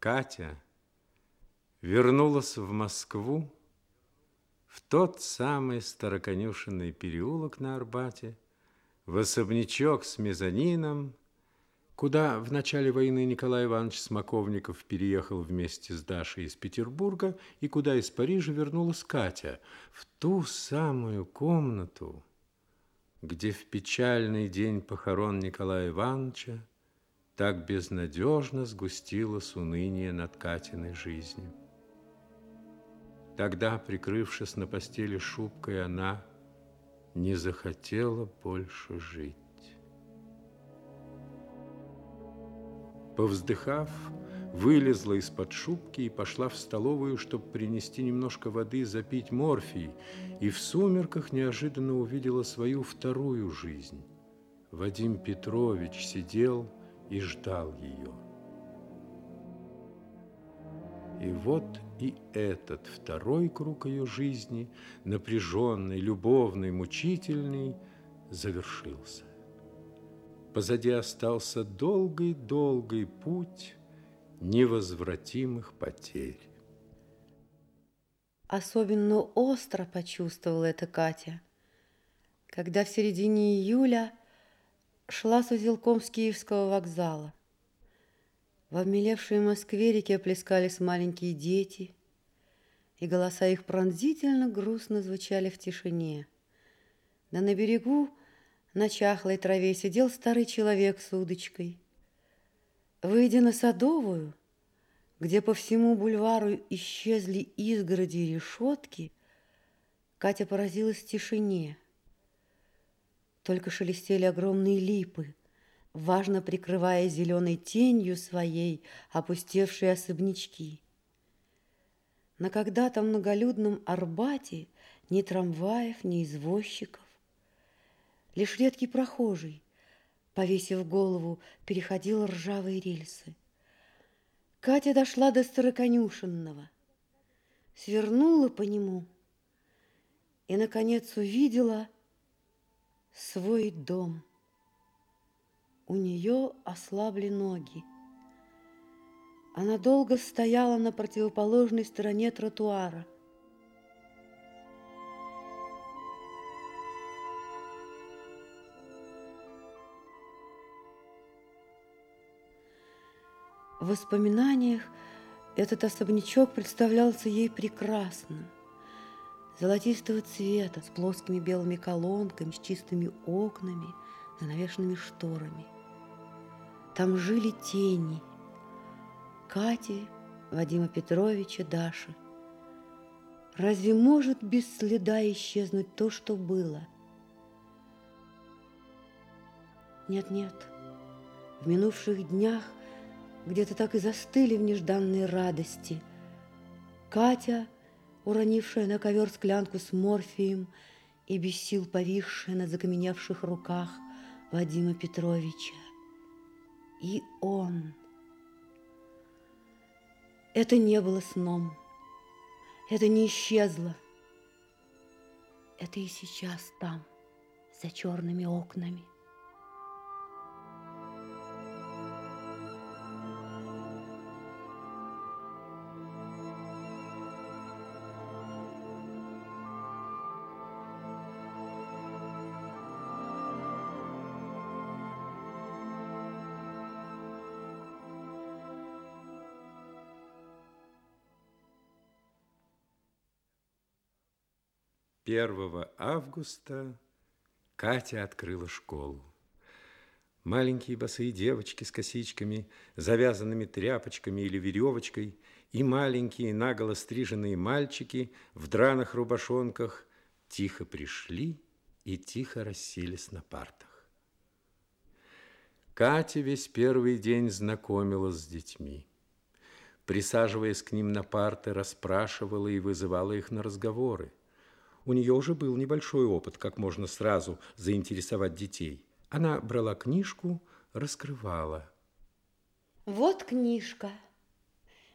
Катя вернулась в Москву в тот самый староконюшенный переулок на Арбате, в особнячок с мезонином, куда в начале войны Николай Иванович Смоковников переехал вместе с Дашей из Петербурга и куда из Парижа вернулась Катя, в ту самую комнату, где в печальный день похорон Николая Ивановича так безнадежно сгустилось уныние над Катиной жизнью. Тогда, прикрывшись на постели шубкой, она не захотела больше жить. Повздыхав, вылезла из-под шубки и пошла в столовую, чтобы принести немножко воды, запить морфий, и в сумерках неожиданно увидела свою вторую жизнь. Вадим Петрович сидел и ждал ее. И вот и этот второй круг ее жизни, напряженный, любовный, мучительный, завершился. Позади остался долгий-долгий путь невозвратимых потерь. Особенно остро почувствовала это Катя, когда в середине июля шла с узелком с Киевского вокзала. В обмелевшей Москве реке плескались маленькие дети, и голоса их пронзительно грустно звучали в тишине. Да на берегу на чахлой траве сидел старый человек с удочкой. Выйдя на Садовую, где по всему бульвару исчезли изгороди и решетки, Катя поразилась тишине – только шелестели огромные липы, важно прикрывая зеленой тенью своей опустевшие особнячки. На когда-то многолюдном Арбате ни трамваев, ни извозчиков. Лишь редкий прохожий, повесив голову, переходил ржавые рельсы. Катя дошла до Староконюшенного, свернула по нему и, наконец, увидела – свой дом. У нее ослабли ноги. Она долго стояла на противоположной стороне тротуара. В воспоминаниях этот особнячок представлялся ей прекрасным – золотистого цвета, с плоскими белыми колонками, с чистыми окнами, занавешенными шторами. Там жили тени Кати, Вадима Петровича, Даши. Разве может без следа исчезнуть то, что было? Нет-нет, в минувших днях где-то так и застыли в нежданной радости. Катя – уронившая на ковер склянку с морфием и без сил повисшая на закаменевших руках Вадима Петровича. И он. Это не было сном. Это не исчезло. Это и сейчас там, за черными окнами. 1 августа Катя открыла школу. Маленькие босые девочки с косичками, завязанными тряпочками или веревочкой, и маленькие наголо стриженные мальчики в драных рубашонках тихо пришли и тихо расселись на партах. Катя весь первый день знакомилась с детьми. Присаживаясь к ним на парты, расспрашивала и вызывала их на разговоры. У нее уже был небольшой опыт, как можно сразу заинтересовать детей. Она брала книжку, раскрывала. Вот книжка.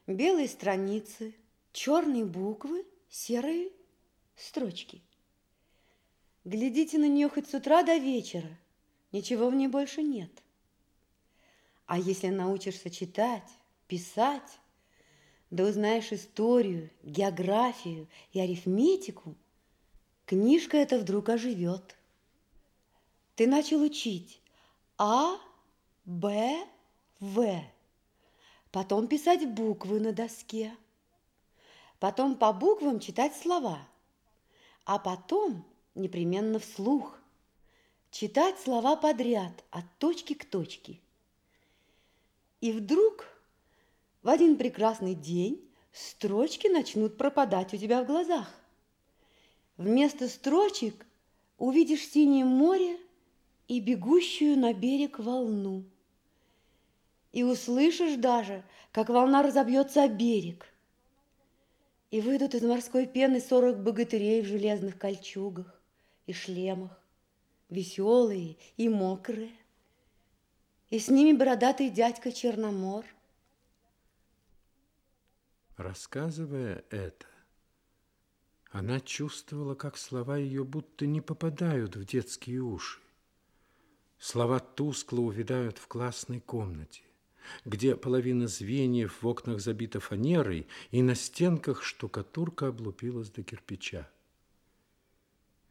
Белые страницы, черные буквы, серые строчки. Глядите на нее хоть с утра до вечера. Ничего в ней больше нет. А если научишься читать, писать, да узнаешь историю, географию и арифметику, книжка эта вдруг оживет. Ты начал учить А, Б, В, потом писать буквы на доске, потом по буквам читать слова, а потом непременно вслух читать слова подряд от точки к точке. И вдруг в один прекрасный день строчки начнут пропадать у тебя в глазах. Вместо строчек увидишь синее море и бегущую на берег волну. И услышишь даже, как волна разобьется о берег. И выйдут из морской пены сорок богатырей в железных кольчугах и шлемах, веселые и мокрые. И с ними бородатый дядька Черномор, Рассказывая это, она чувствовала, как слова ее будто не попадают в детские уши. Слова тускло увядают в классной комнате, где половина звеньев в окнах забита фанерой и на стенках штукатурка облупилась до кирпича.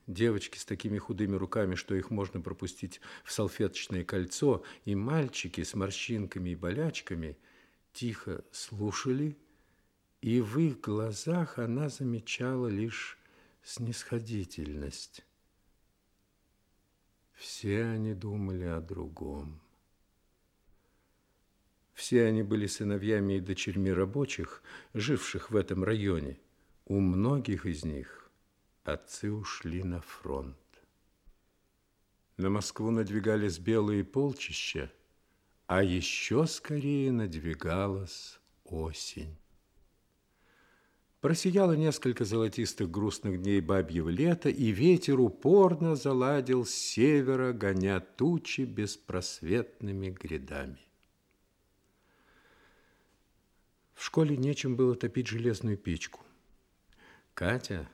Девочки с такими худыми руками, что их можно пропустить в салфеточное кольцо, и мальчики с морщинками и болячками тихо слушали и в их глазах она замечала лишь снисходительность. Все они думали о другом. Все они были сыновьями и дочерьми рабочих, живших в этом районе. У многих из них отцы ушли на фронт. На Москву надвигались белые полчища, а еще скорее надвигалась осень. Просияло несколько золотистых грустных дней бабьего лета, и ветер упорно заладил с севера, гоня тучи беспросветными грядами. В школе нечем было топить железную печку. Катя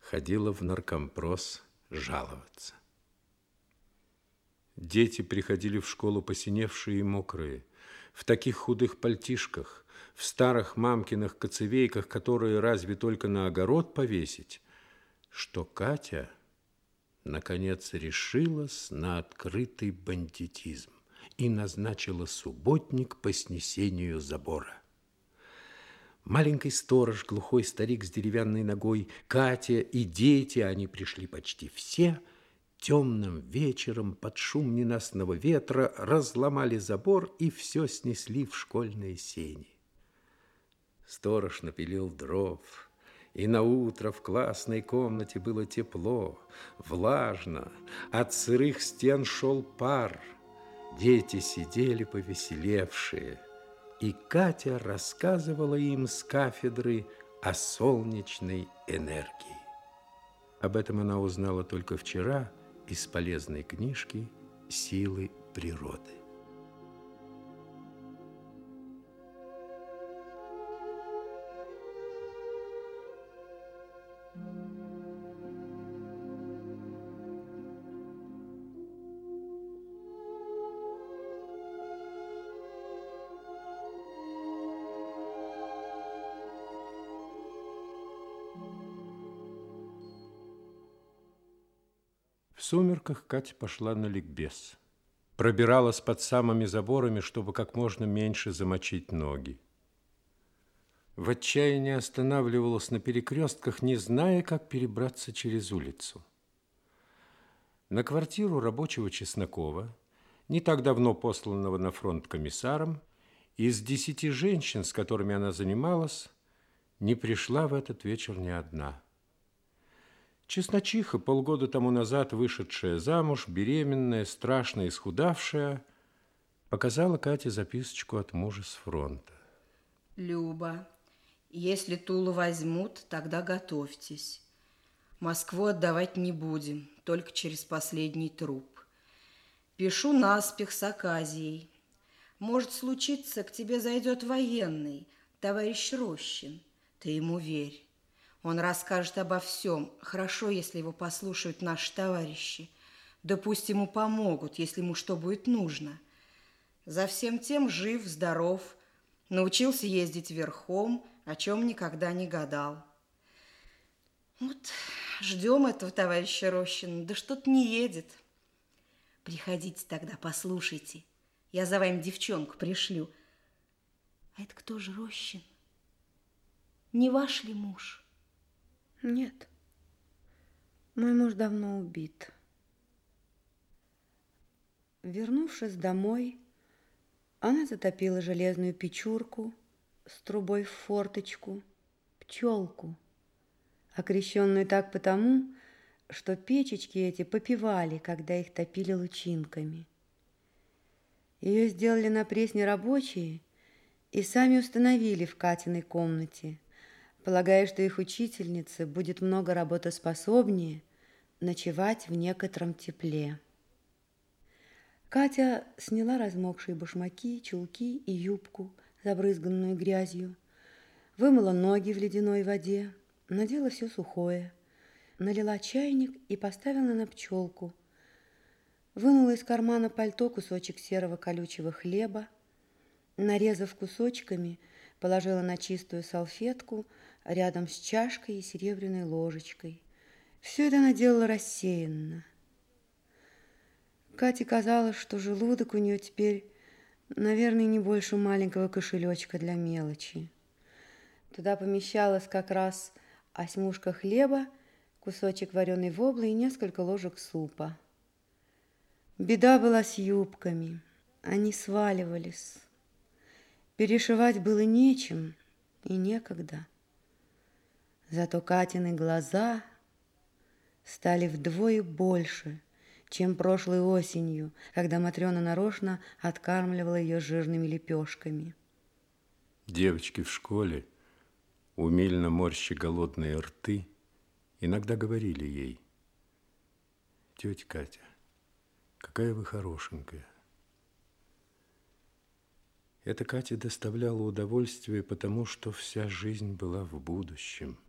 ходила в наркомпрос жаловаться. Дети приходили в школу посиневшие и мокрые, в таких худых пальтишках, в старых мамкиных коцевейках, которые разве только на огород повесить, что Катя, наконец, решилась на открытый бандитизм и назначила субботник по снесению забора. Маленький сторож, глухой старик с деревянной ногой, Катя и дети, они пришли почти все, темным вечером под шум ненастного ветра разломали забор и все снесли в школьные сени. Сторож напилил дров, и на утро в классной комнате было тепло, влажно, от сырых стен шел пар. Дети сидели повеселевшие, и Катя рассказывала им с кафедры о солнечной энергии. Об этом она узнала только вчера из полезной книжки «Силы природы». Сумерках Катя пошла на ликбез. Пробиралась под самыми заборами, чтобы как можно меньше замочить ноги. в отчаянии останавливалась на перекрестках, не зная, как перебраться через улицу. На квартиру рабочего Чеснокова, не так давно посланного на фронт комиссаром, из десяти женщин, с которыми она занималась, не пришла в этот вечер ни одна. Чесночиха, полгода тому назад вышедшая замуж, беременная, страшно исхудавшая, показала Кате записочку от мужа с фронта. Люба, если Тулу возьмут, тогда готовьтесь. Москву отдавать не будем, только через последний труп. Пишу наспех с Аказией. Может случиться, к тебе зайдет военный, товарищ Рощин. Ты ему верь. Он расскажет обо всем. Хорошо, если его послушают наши товарищи. Да пусть ему помогут, если ему что будет нужно. За всем тем жив, здоров, научился ездить верхом, о чем никогда не гадал. Вот ждем этого товарища Рощина, да что-то не едет. Приходите тогда, послушайте. Я за вами девчонку пришлю. А это кто же Рощин? Не ваш ли муж? Нет. Мой муж давно убит. Вернувшись домой, она затопила железную печурку с трубой в форточку, пчелку, окрещенную так потому, что печечки эти попивали, когда их топили лучинками. Ее сделали на пресне рабочие и сами установили в Катиной комнате, полагая, что их учительница будет много работоспособнее ночевать в некотором тепле. Катя сняла размокшие башмаки, чулки и юбку, забрызганную грязью, вымыла ноги в ледяной воде, надела все сухое, налила чайник и поставила на пчелку, вынула из кармана пальто кусочек серого колючего хлеба, нарезав кусочками, положила на чистую салфетку рядом с чашкой и серебряной ложечкой. Все это она делала рассеянно – Кате казалось, что желудок у нее теперь, наверное, не больше маленького кошелечка для мелочи. Туда помещалась как раз осьмушка хлеба, кусочек вареной воблы и несколько ложек супа. Беда была с юбками. Они сваливались. Перешивать было нечем и некогда. Зато Катины глаза стали вдвое больше – чем прошлой осенью, когда Матрена нарочно откармливала ее жирными лепешками. Девочки в школе, умильно морщи голодные рты, иногда говорили ей, «Тетя Катя, какая вы хорошенькая». Это Кате доставляло удовольствие, потому что вся жизнь была в будущем –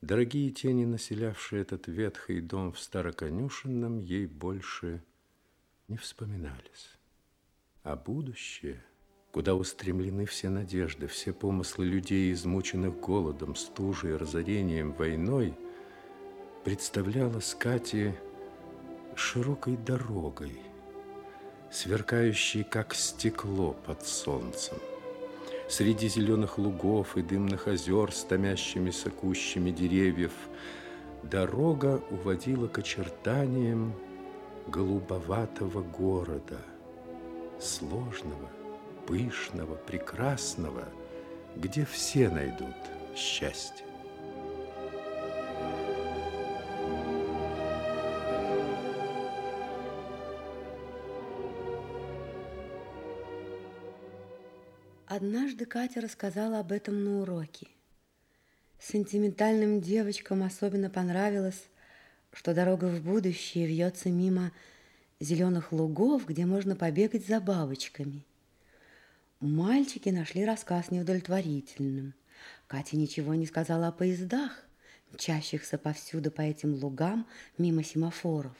Дорогие тени, населявшие этот ветхий дом в Староконюшенном, ей больше не вспоминались. А будущее, куда устремлены все надежды, все помыслы людей, измученных голодом, стужей, разорением, войной, представлялось Кате широкой дорогой, сверкающей, как стекло под солнцем среди зеленых лугов и дымных озер с томящимися кущами деревьев, дорога уводила к очертаниям голубоватого города, сложного, пышного, прекрасного, где все найдут счастье. Однажды Катя рассказала об этом на уроке. Сентиментальным девочкам особенно понравилось, что дорога в будущее вьется мимо зеленых лугов, где можно побегать за бабочками. Мальчики нашли рассказ неудовлетворительным. Катя ничего не сказала о поездах, мчащихся повсюду по этим лугам мимо семафоров.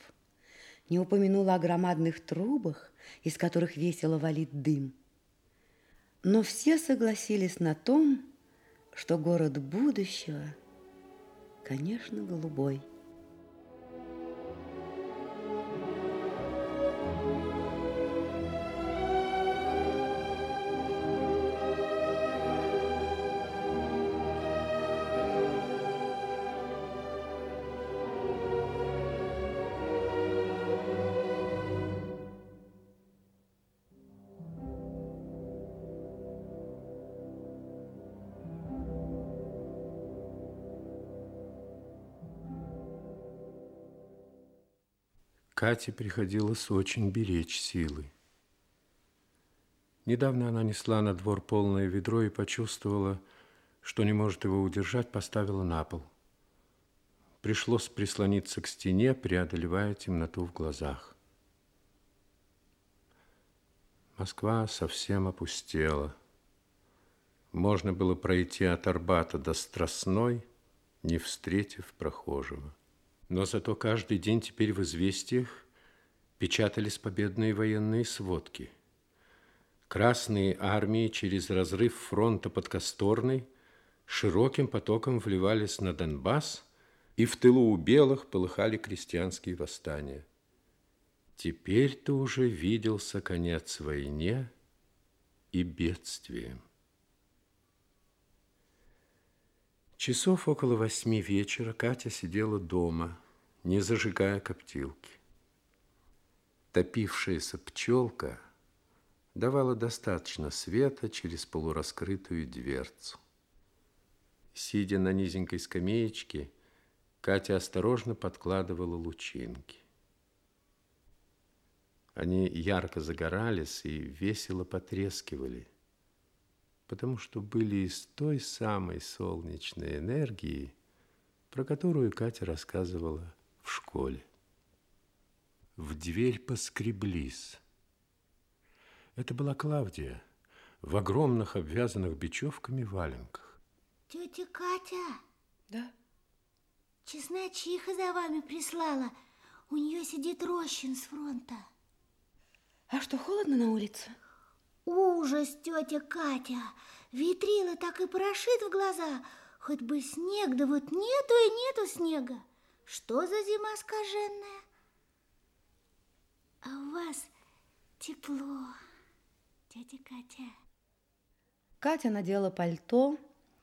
Не упомянула о громадных трубах, из которых весело валит дым – но все согласились на том, что город будущего, конечно, голубой. Кате приходилось очень беречь силы. Недавно она несла на двор полное ведро и почувствовала, что не может его удержать, поставила на пол. Пришлось прислониться к стене, преодолевая темноту в глазах. Москва совсем опустела. Можно было пройти от Арбата до Страстной, не встретив прохожего. Но зато каждый день теперь в известиях печатались победные военные сводки. Красные армии через разрыв фронта под Косторной широким потоком вливались на Донбасс, и в тылу у белых полыхали крестьянские восстания. Теперь ты уже виделся конец войне и бедствием. Часов около восьми вечера Катя сидела дома, не зажигая коптилки. Топившаяся пчелка давала достаточно света через полураскрытую дверцу. Сидя на низенькой скамеечке, Катя осторожно подкладывала лучинки. Они ярко загорались и весело потрескивали, потому что были из той самой солнечной энергии, про которую Катя рассказывала в школе. В дверь поскреблись. Это была Клавдия в огромных обвязанных бечевками валенках. Тетя Катя? Да? Чесночиха за вами прислала. У нее сидит Рощин с фронта. А что, холодно на улице? Ужас, тетя Катя. Витрила так и прошит в глаза. Хоть бы снег, да вот нету и нету снега. Что за зима скаженная? А у вас тепло, тетя Катя. Катя надела пальто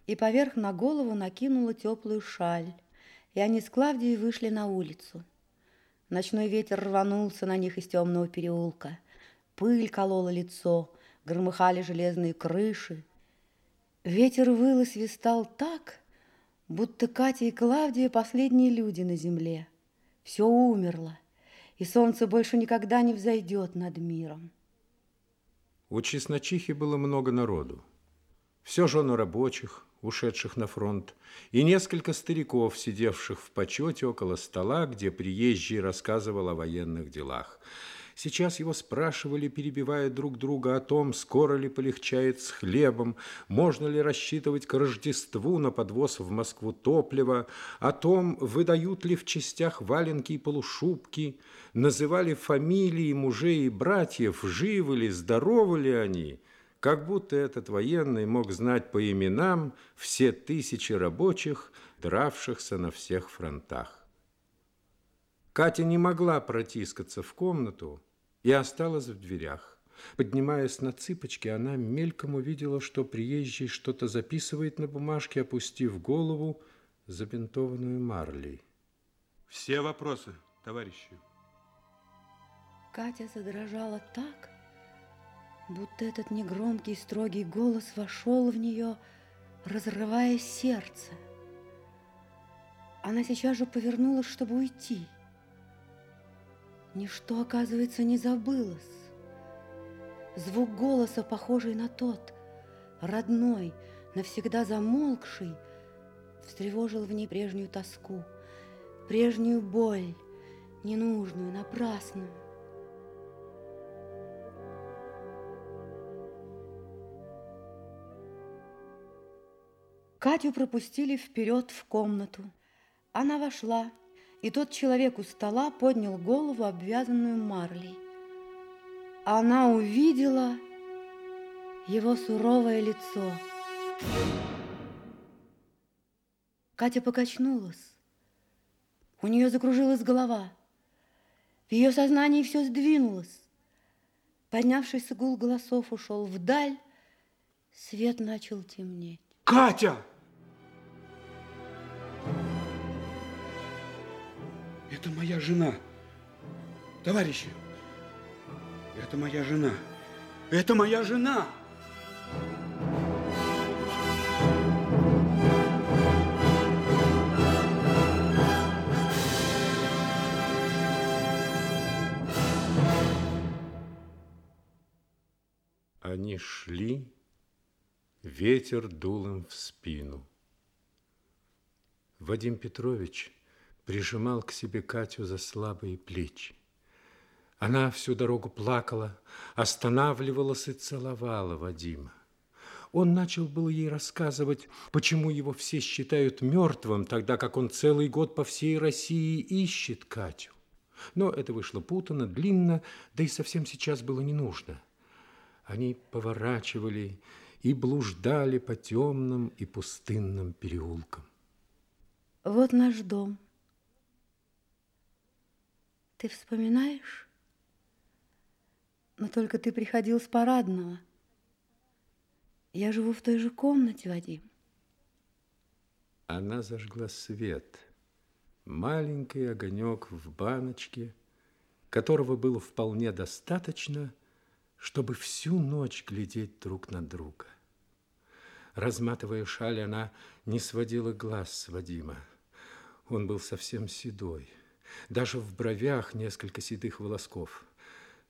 и поверх на голову накинула теплую шаль, и они с Клавдией вышли на улицу. Ночной ветер рванулся на них из темного переулка – Пыль колола лицо, громыхали железные крыши. Ветер выл и свистал так, будто Катя и Клавдия последние люди на земле. Все умерло, и солнце больше никогда не взойдет над миром. У Чесночихи было много народу. Все жены рабочих, ушедших на фронт, и несколько стариков, сидевших в почете около стола, где приезжий рассказывал о военных делах. Сейчас его спрашивали, перебивая друг друга о том, скоро ли полегчает с хлебом, можно ли рассчитывать к Рождеству на подвоз в Москву топлива, о том, выдают ли в частях валенки и полушубки, называли фамилии мужей и братьев, живы ли, здоровы ли они, как будто этот военный мог знать по именам все тысячи рабочих, дравшихся на всех фронтах. Катя не могла протискаться в комнату, и осталась в дверях. Поднимаясь на цыпочки, она мельком увидела, что приезжий что-то записывает на бумажке, опустив голову, забинтованную марлей. Все вопросы, товарищи. Катя задрожала так, будто этот негромкий строгий голос вошел в нее, разрывая сердце. Она сейчас же повернулась, чтобы уйти – Ничто, оказывается, не забылось. Звук голоса, похожий на тот, родной, навсегда замолкший, встревожил в ней прежнюю тоску, прежнюю боль, ненужную, напрасную. Катю пропустили вперед в комнату. Она вошла, и тот человек у стола поднял голову, обвязанную марлей. Она увидела его суровое лицо. Катя покачнулась. У нее закружилась голова. В ее сознании все сдвинулось. Поднявшийся гул голосов ушел вдаль, свет начал темнеть. Катя! Это моя жена. Товарищи, это моя жена. Это моя жена. Они шли, ветер дул им в спину. Вадим Петрович – прижимал к себе Катю за слабые плечи. Она всю дорогу плакала, останавливалась и целовала Вадима. Он начал было ей рассказывать, почему его все считают мертвым, тогда как он целый год по всей России ищет Катю. Но это вышло путано, длинно, да и совсем сейчас было не нужно. Они поворачивали и блуждали по темным и пустынным переулкам. Вот наш дом. Ты вспоминаешь? Но только ты приходил с парадного. Я живу в той же комнате, Вадим. Она зажгла свет. Маленький огонек в баночке, которого было вполне достаточно, чтобы всю ночь глядеть друг на друга. Разматывая шаль, она не сводила глаз с Вадима. Он был совсем седой. Даже в бровях несколько седых волосков.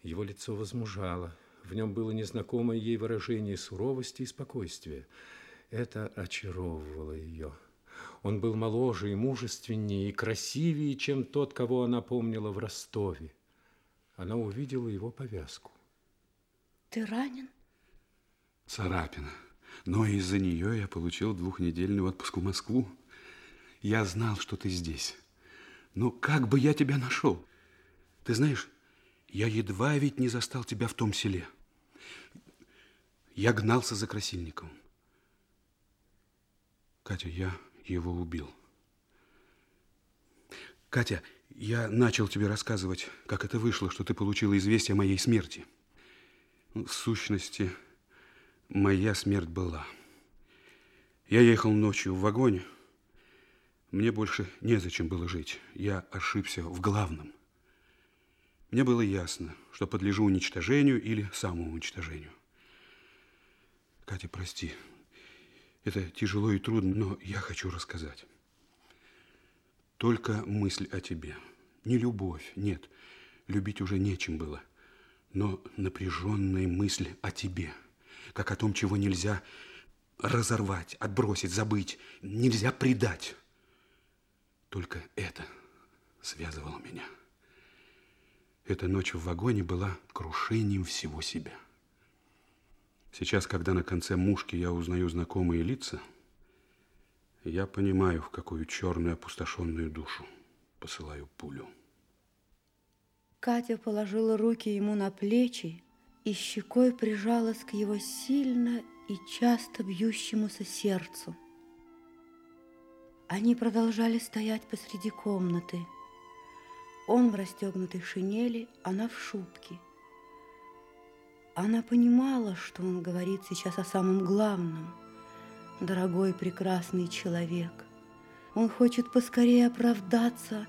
Его лицо возмужало. В нем было незнакомое ей выражение суровости и спокойствия. Это очаровывало ее. Он был моложе и мужественнее, и красивее, чем тот, кого она помнила в Ростове. Она увидела его повязку. Ты ранен? Царапина. Но из-за нее я получил двухнедельный отпуск в Москву. Я знал, что ты здесь. Но как бы я тебя нашел? Ты знаешь, я едва ведь не застал тебя в том селе. Я гнался за Красильниковым. Катя, я его убил. Катя, я начал тебе рассказывать, как это вышло, что ты получила известие о моей смерти. В сущности, моя смерть была. Я ехал ночью в вагоне, мне больше незачем было жить. Я ошибся в главном. Мне было ясно, что подлежу уничтожению или самоуничтожению. Катя, прости. Это тяжело и трудно, но я хочу рассказать. Только мысль о тебе. Не любовь, нет. Любить уже нечем было. Но напряженная мысль о тебе. Как о том, чего нельзя разорвать, отбросить, забыть. Нельзя предать. Только это связывало меня. Эта ночь в вагоне была крушением всего себя. Сейчас, когда на конце мушки я узнаю знакомые лица, я понимаю, в какую черную опустошенную душу посылаю пулю. Катя положила руки ему на плечи и щекой прижалась к его сильно и часто бьющемуся сердцу. Они продолжали стоять посреди комнаты. Он в расстегнутой шинели, она в шубке. Она понимала, что он говорит сейчас о самом главном. Дорогой прекрасный человек. Он хочет поскорее оправдаться,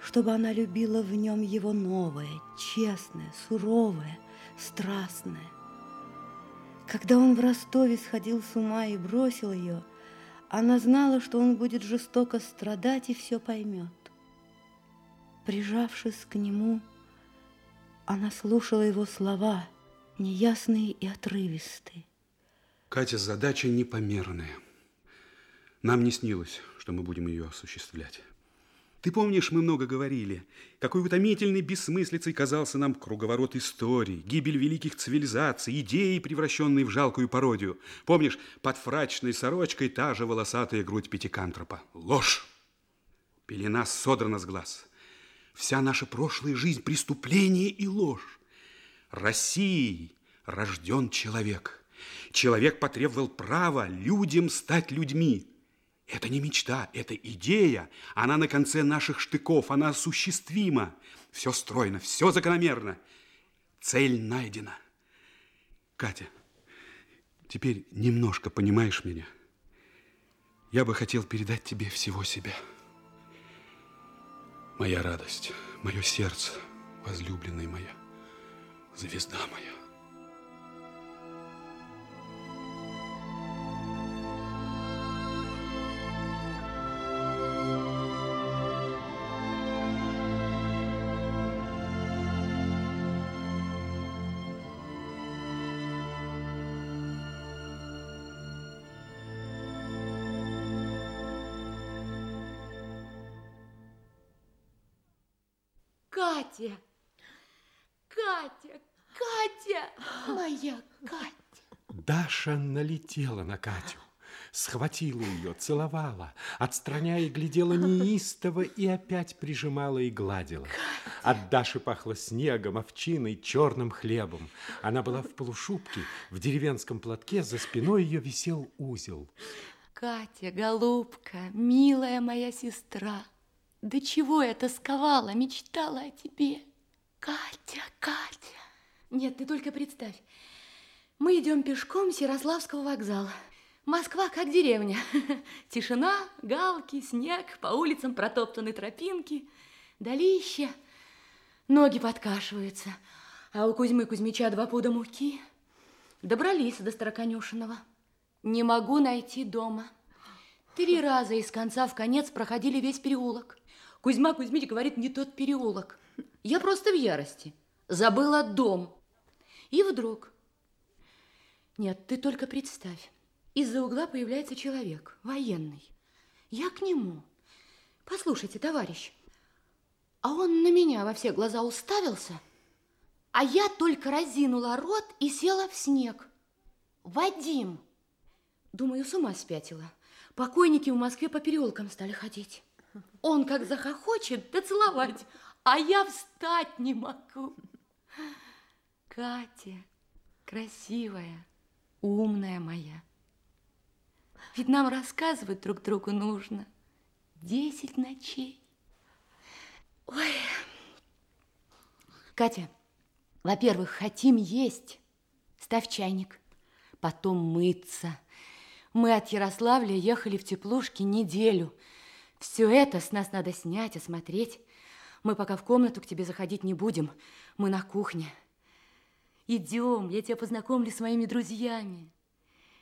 чтобы она любила в нем его новое, честное, суровое, страстное. Когда он в Ростове сходил с ума и бросил ее – она знала, что он будет жестоко страдать и все поймет. Прижавшись к нему, она слушала его слова, неясные и отрывистые. Катя, задача непомерная. Нам не снилось, что мы будем ее осуществлять. Ты помнишь, мы много говорили, какой утомительной бессмыслицей казался нам круговорот истории, гибель великих цивилизаций, идеи, превращенные в жалкую пародию. Помнишь, под фрачной сорочкой та же волосатая грудь пятикантропа. Ложь! Пелена содрана с глаз. Вся наша прошлая жизнь – преступление и ложь. Россией рожден человек. Человек потребовал права людям стать людьми. Это не мечта, это идея. Она на конце наших штыков, она осуществима. Все стройно, все закономерно. Цель найдена. Катя, теперь немножко понимаешь меня? Я бы хотел передать тебе всего себя. Моя радость, мое сердце, возлюбленная моя, звезда моя. Даша налетела на Катю, схватила ее, целовала, отстраняя, глядела неистово и опять прижимала и гладила. От Даши пахло снегом, овчиной, черным хлебом. Она была в полушубке, в деревенском платке, за спиной ее висел узел. Катя, голубка, милая моя сестра, до чего я тосковала, мечтала о тебе. Катя, Катя. Нет, ты только представь. Мы идем пешком с Ярославского вокзала. Москва как деревня. Тишина, галки, снег, по улицам протоптаны тропинки, долище. Ноги подкашиваются, а у Кузьмы Кузьмича два пуда муки. Добрались до Староконюшиного. Не могу найти дома. Три раза из конца в конец проходили весь переулок. Кузьма Кузьмич говорит, не тот переулок. Я просто в ярости. Забыла дом. И вдруг... Нет, ты только представь. Из-за угла появляется человек, военный. Я к нему. Послушайте, товарищ, а он на меня во все глаза уставился, а я только разинула рот и села в снег. Вадим! Думаю, с ума спятила. Покойники в Москве по переулкам стали ходить. Он как захохочет, да целовать, а я встать не могу. Катя, красивая, умная моя. Ведь нам рассказывать друг другу нужно десять ночей. Ой, Катя, во-первых, хотим есть. Ставь чайник. Потом мыться. Мы от Ярославля ехали в теплушке неделю. Все это с нас надо снять, осмотреть. Мы пока в комнату к тебе заходить не будем. Мы на кухне. Идем, я тебя познакомлю с моими друзьями.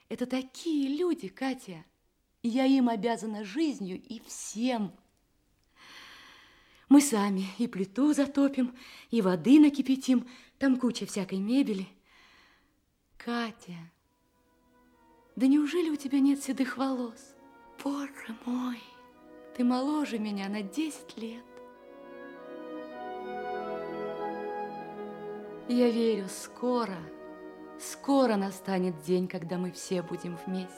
Это такие люди, Катя. Я им обязана жизнью и всем. Мы сами и плиту затопим, и воды накипятим. Там куча всякой мебели. Катя, да неужели у тебя нет седых волос? Боже мой, ты моложе меня на 10 лет. Я верю, скоро, скоро настанет день, когда мы все будем вместе.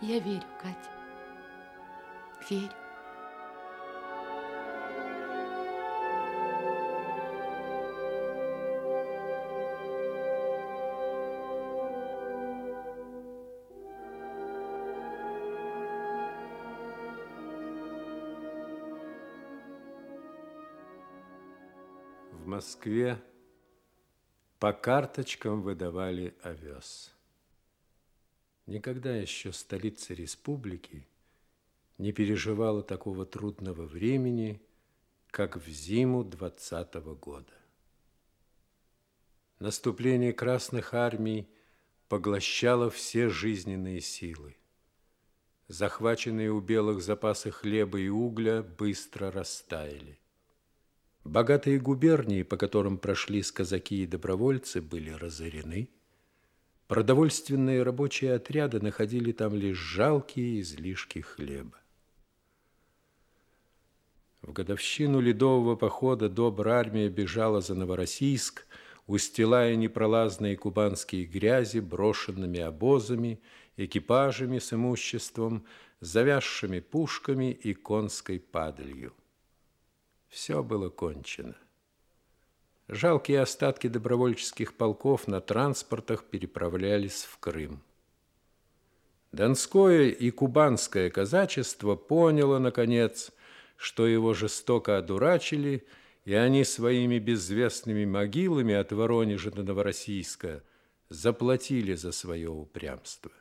Я верю, Катя, верю. В Москве по карточкам выдавали овес. Никогда еще столица республики не переживала такого трудного времени, как в зиму двадцатого года. Наступление красных армий поглощало все жизненные силы. Захваченные у белых запасы хлеба и угля быстро растаяли. Богатые губернии, по которым прошли казаки и добровольцы, были разорены. Продовольственные рабочие отряды находили там лишь жалкие излишки хлеба. В годовщину Ледового похода добрая армия бежала за Новороссийск, устилая непролазные кубанские грязи брошенными обозами, экипажами с имуществом, завязшими пушками и конской падалью. Все было кончено. Жалкие остатки добровольческих полков на транспортах переправлялись в Крым. Донское и кубанское казачество поняло, наконец, что его жестоко одурачили, и они своими безвестными могилами от Воронежа до Новороссийска заплатили за свое упрямство.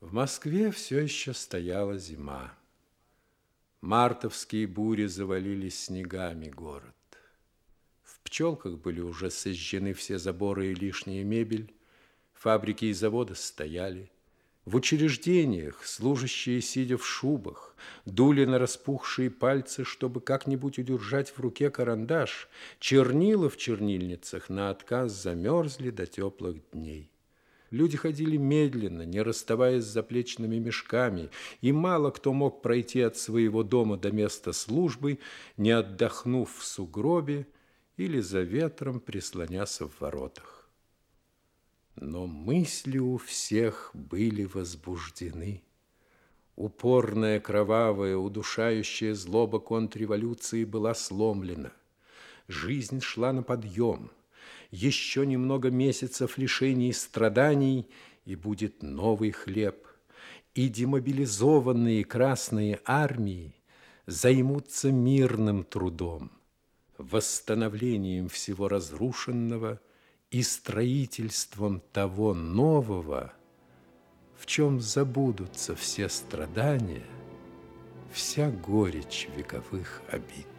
В Москве все еще стояла зима. Мартовские бури завалили снегами город. В пчелках были уже сожжены все заборы и лишняя мебель, фабрики и заводы стояли. В учреждениях служащие, сидя в шубах, дули на распухшие пальцы, чтобы как-нибудь удержать в руке карандаш. Чернила в чернильницах на отказ замерзли до теплых дней. Люди ходили медленно, не расставаясь с заплечными мешками, и мало кто мог пройти от своего дома до места службы, не отдохнув в сугробе или за ветром прислоняся в воротах. Но мысли у всех были возбуждены. Упорная, кровавая, удушающая злоба контрреволюции была сломлена. Жизнь шла на подъем. Еще немного месяцев лишений и страданий, и будет новый хлеб. И демобилизованные красные армии займутся мирным трудом, восстановлением всего разрушенного и строительством того нового, в чем забудутся все страдания, вся горечь вековых обид.